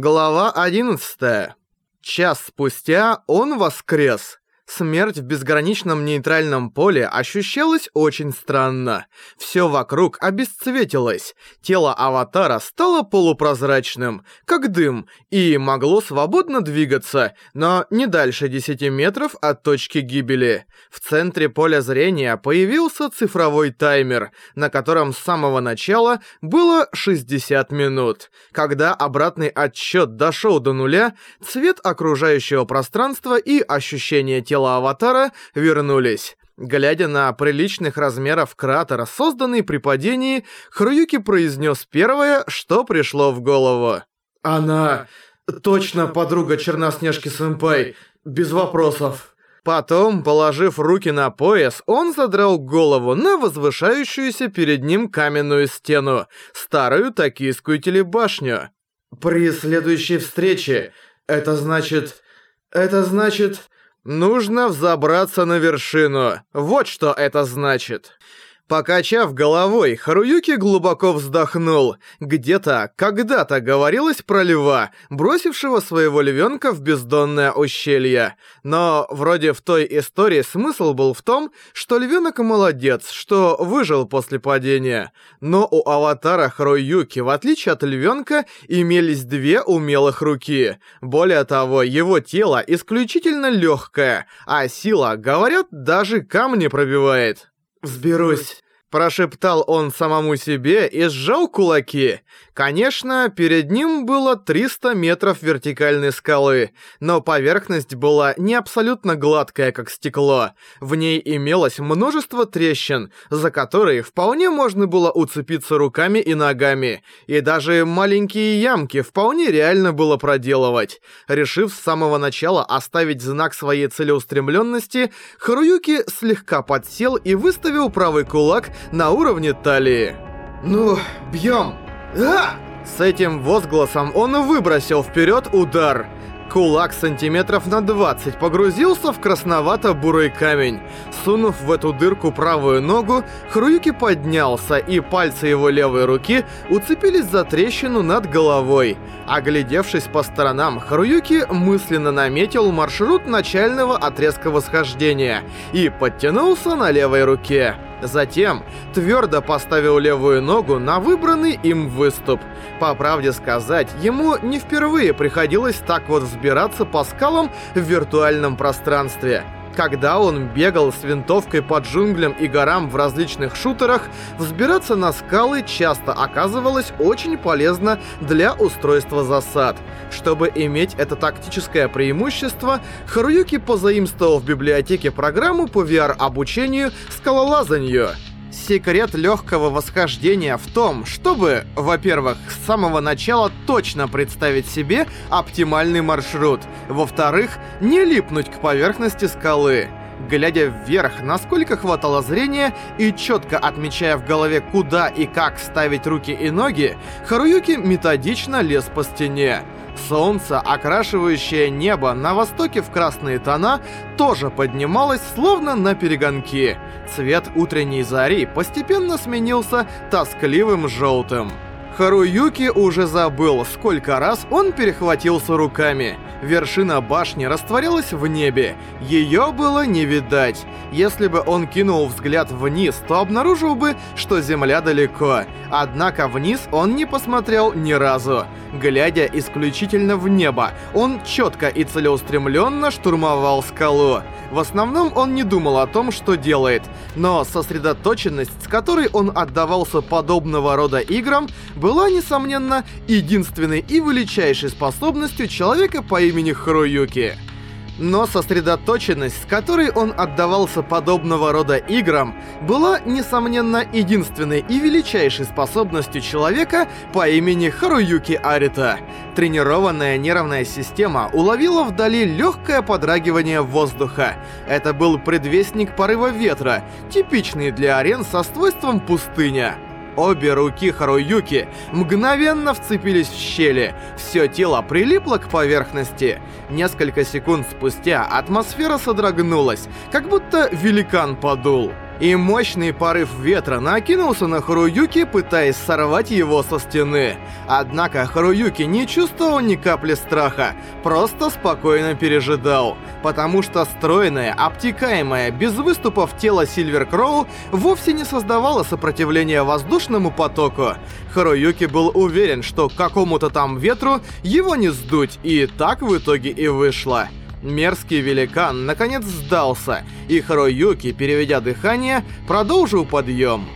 Глава 11. Час спустя он воскрес. Смерть в безграничном нейтральном поле ощущалась очень странно. Все вокруг обесцветилось, тело аватара стало полупрозрачным, как дым, и могло свободно двигаться, но не дальше 10 метров от точки гибели. В центре поля зрения появился цифровой таймер, на котором с самого начала было 60 минут. Когда обратный отсчет дошел до нуля, цвет окружающего пространства и ощущение тела тела Аватара, вернулись. Глядя на приличных размеров кратера, созданный при падении, Хруюки произнес первое, что пришло в голову. «Она... точно подруга Черноснежки-сэмпай. Без вопросов». Потом, положив руки на пояс, он задрал голову на возвышающуюся перед ним каменную стену, старую токийскую телебашню. «При следующей встрече... это значит... это значит...» Нужно взобраться на вершину. Вот что это значит. Покачав головой, Харуюки глубоко вздохнул. Где-то, когда-то говорилось про льва, бросившего своего львёнка в бездонное ущелье. Но вроде в той истории смысл был в том, что львёнок молодец, что выжил после падения. Но у аватара Харуюки, в отличие от львёнка, имелись две умелых руки. Более того, его тело исключительно лёгкое, а сила, говорят, даже камни пробивает. «Взберусь!» Прошептал он самому себе и сжал кулаки. Конечно, перед ним было 300 метров вертикальной скалы, но поверхность была не абсолютно гладкая, как стекло. В ней имелось множество трещин, за которые вполне можно было уцепиться руками и ногами, и даже маленькие ямки вполне реально было проделывать. Решив с самого начала оставить знак своей целеустремленности, Харуюки слегка подсел и выставил правый кулак, на уровне талии. «Ну, бьем!» а! С этим возгласом он выбросил вперед удар. Кулак сантиметров на 20 погрузился в красновато-бурый камень. Сунув в эту дырку правую ногу, Хруюки поднялся, и пальцы его левой руки уцепились за трещину над головой. Оглядевшись по сторонам, Хруюки мысленно наметил маршрут начального отрезка восхождения и подтянулся на левой руке. Затем твердо поставил левую ногу на выбранный им выступ. По правде сказать, ему не впервые приходилось так вот взбираться по скалам в виртуальном пространстве когда он бегал с винтовкой по джунглям и горам в различных шутерах, взбираться на скалы часто оказывалось очень полезно для устройства засад. Чтобы иметь это тактическое преимущество, Харуюки позаимствовал в библиотеке программу по VR-обучению скалолазанию — секрет легкого восхождения в том, чтобы, во-первых, с самого начала точно представить себе оптимальный маршрут, во-вторых, не липнуть к поверхности скалы – Глядя вверх, насколько хватало зрения, и четко отмечая в голове, куда и как ставить руки и ноги, Харуюки методично лез по стене. Солнце, окрашивающее небо на востоке в красные тона, тоже поднималось словно на перегонки. Цвет утренней зари постепенно сменился тоскливым желтым. Харуюки уже забыл, сколько раз он перехватился руками. Вершина башни растворилась в небе. Ее было не видать. Если бы он кинул взгляд вниз, то обнаружил бы, что земля далеко. Однако вниз он не посмотрел ни разу. Глядя исключительно в небо, он четко и целеустремленно штурмовал скалу. В основном он не думал о том, что делает. Но сосредоточенность, с которой он отдавался подобного рода играм, была была, несомненно, единственной и величайшей способностью человека по имени Харуюки. Но сосредоточенность, с которой он отдавался подобного рода играм, была, несомненно, единственной и величайшей способностью человека по имени Харуюки Арита. Тренированная нервная система уловила вдали легкое подрагивание воздуха. Это был предвестник порыва ветра, типичный для арен со свойством пустыня. Обе руки Харуюки мгновенно вцепились в щели. Все тело прилипло к поверхности. Несколько секунд спустя атмосфера содрогнулась, как будто великан подул и мощный порыв ветра накинулся на Харуюки, пытаясь сорвать его со стены. Однако Харуюки не чувствовал ни капли страха, просто спокойно пережидал, потому что стройное, обтекаемое, без выступов тело Сильвер Кроу вовсе не создавало сопротивления воздушному потоку. Харуюки был уверен, что какому-то там ветру его не сдуть, и так в итоге и вышло. Мерзкий великан наконец сдался, и Харуюки, переведя дыхание, продолжил подъем.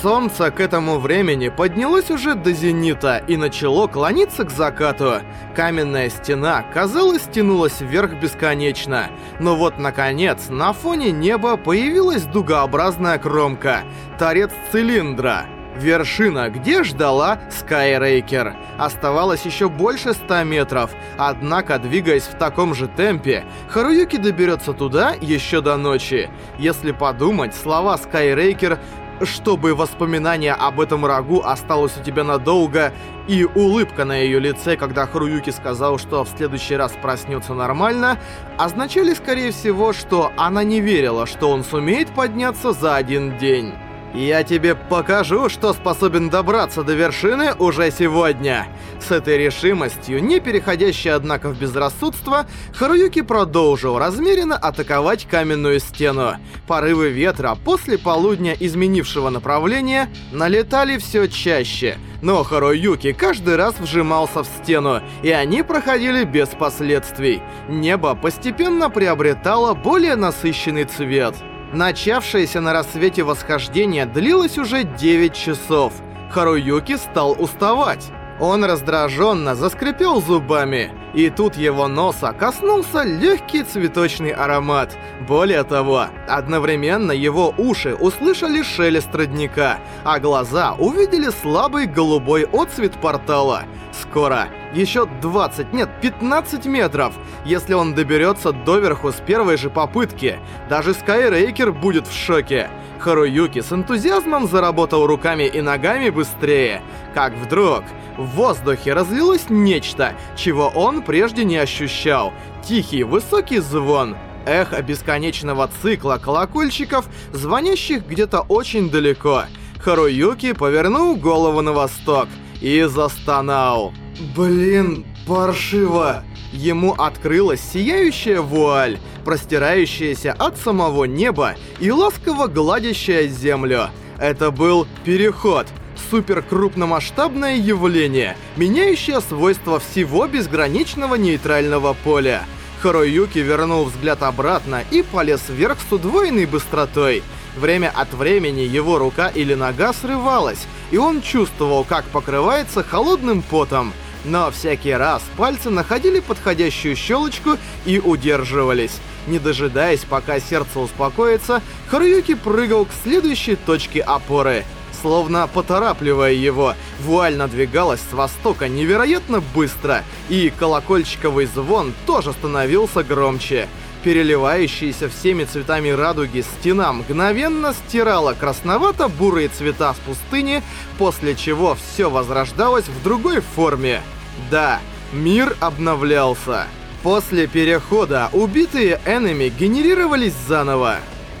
Солнце к этому времени поднялось уже до зенита и начало клониться к закату. Каменная стена, казалось, тянулась вверх бесконечно. Но вот, наконец, на фоне неба появилась дугообразная кромка — торец цилиндра — Вершина, где ждала Скайрейкер, оставалось еще больше 100 метров, однако, двигаясь в таком же темпе, Харуюки доберется туда еще до ночи. Если подумать, слова Скайрейкер чтобы воспоминание об этом рагу осталось у тебя надолго, и улыбка на ее лице, когда Харуюки сказал, что в следующий раз проснется нормально, означали, скорее всего, что она не верила, что он сумеет подняться за один день. Я тебе покажу, что способен добраться до вершины уже сегодня. С этой решимостью, не переходящей однако в безрассудство, Харуюки продолжил размеренно атаковать каменную стену. Порывы ветра после полудня изменившего направления налетали все чаще, но Харуюки каждый раз вжимался в стену, и они проходили без последствий. Небо постепенно приобретало более насыщенный цвет. Начавшееся на рассвете восхождение длилось уже 9 часов. Харуюки стал уставать. Он раздраженно заскрипел зубами, и тут его носа коснулся легкий цветочный аромат. Более того, одновременно его уши услышали шелест родника, а глаза увидели слабый голубой отцвет портала. Скоро еще 20, нет, 15 метров, если он доберется доверху с первой же попытки. Даже Скайрейкер будет в шоке. Харуюки с энтузиазмом заработал руками и ногами быстрее. Как вдруг... В воздухе разлилось нечто, чего он прежде не ощущал. Тихий высокий звон, эхо бесконечного цикла колокольчиков, звонящих где-то очень далеко. Харуюки повернул голову на восток и застонал. Блин, паршиво! Ему открылась сияющая вуаль, простирающаяся от самого неба и ласково гладящая землю. Это был переход, суперкрупномасштабное явление, меняющее свойства всего безграничного нейтрального поля. Харуюки вернул взгляд обратно и полез вверх с удвоенной быстротой — Время от времени его рука или нога срывалась, и он чувствовал, как покрывается холодным потом. Но всякий раз пальцы находили подходящую щелочку и удерживались. Не дожидаясь, пока сердце успокоится, Харуюки прыгал к следующей точке опоры — словно поторапливая его. Вуаль надвигалась с востока невероятно быстро, и колокольчиковый звон тоже становился громче. Переливающаяся всеми цветами радуги стена мгновенно стирала красновато-бурые цвета с пустыни, после чего все возрождалось в другой форме. Да, мир обновлялся. После перехода убитые энеми генерировались заново.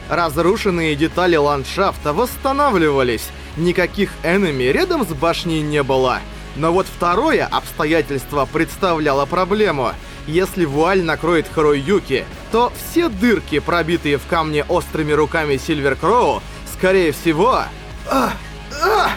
Разрушенные детали ландшафта восстанавливались, никаких энеми рядом с башней не было. Но вот второе обстоятельство представляло проблему — если вуаль накроет Харой Юки, то все дырки, пробитые в камне острыми руками Сильвер Кроу, скорее всего... А, а.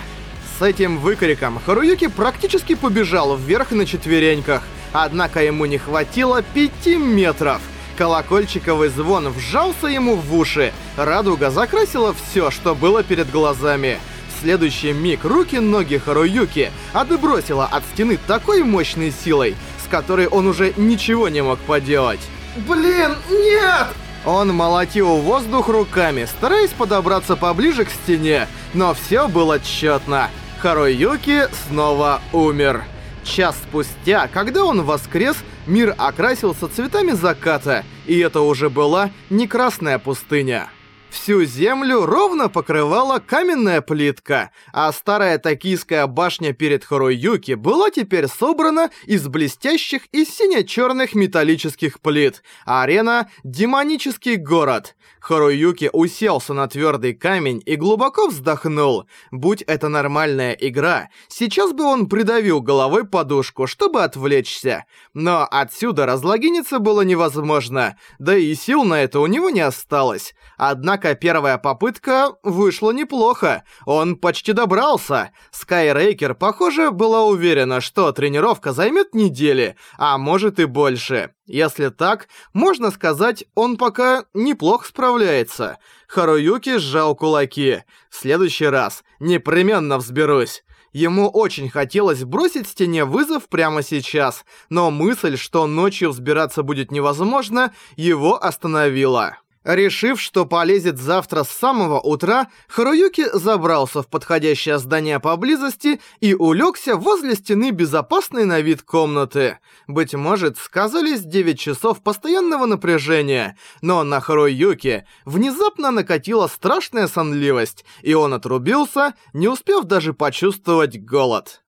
С этим выкриком Харуюки практически побежал вверх на четвереньках, однако ему не хватило пяти метров. Колокольчиковый звон вжался ему в уши, радуга закрасила все, что было перед глазами. В следующий миг руки-ноги Харуюки отбросила от стены такой мощной силой, с которой он уже ничего не мог поделать. «Блин, нет!» Он молотил воздух руками, стараясь подобраться поближе к стене, но все было тщетно. Харой снова умер. Час спустя, когда он воскрес, мир окрасился цветами заката, и это уже была не красная пустыня. Всю землю ровно покрывала каменная плитка, а старая токийская башня перед Хоруюки была теперь собрана из блестящих и сине-черных металлических плит. Арена — демонический город. Хоруюки уселся на твердый камень и глубоко вздохнул. Будь это нормальная игра, сейчас бы он придавил головой подушку, чтобы отвлечься. Но отсюда разлогиниться было невозможно, да и сил на это у него не осталось. Однако Однако первая попытка вышла неплохо, он почти добрался. Скайрейкер, похоже, была уверена, что тренировка займет недели, а может и больше. Если так, можно сказать, он пока неплохо справляется. Харуюки сжал кулаки. В следующий раз непременно взберусь. Ему очень хотелось бросить стене вызов прямо сейчас, но мысль, что ночью взбираться будет невозможно, его остановила. Решив, что полезет завтра с самого утра, Харуюки забрался в подходящее здание поблизости и улегся возле стены безопасной на вид комнаты. Быть может, сказались 9 часов постоянного напряжения, но на Харуюке внезапно накатила страшная сонливость, и он отрубился, не успев даже почувствовать голод.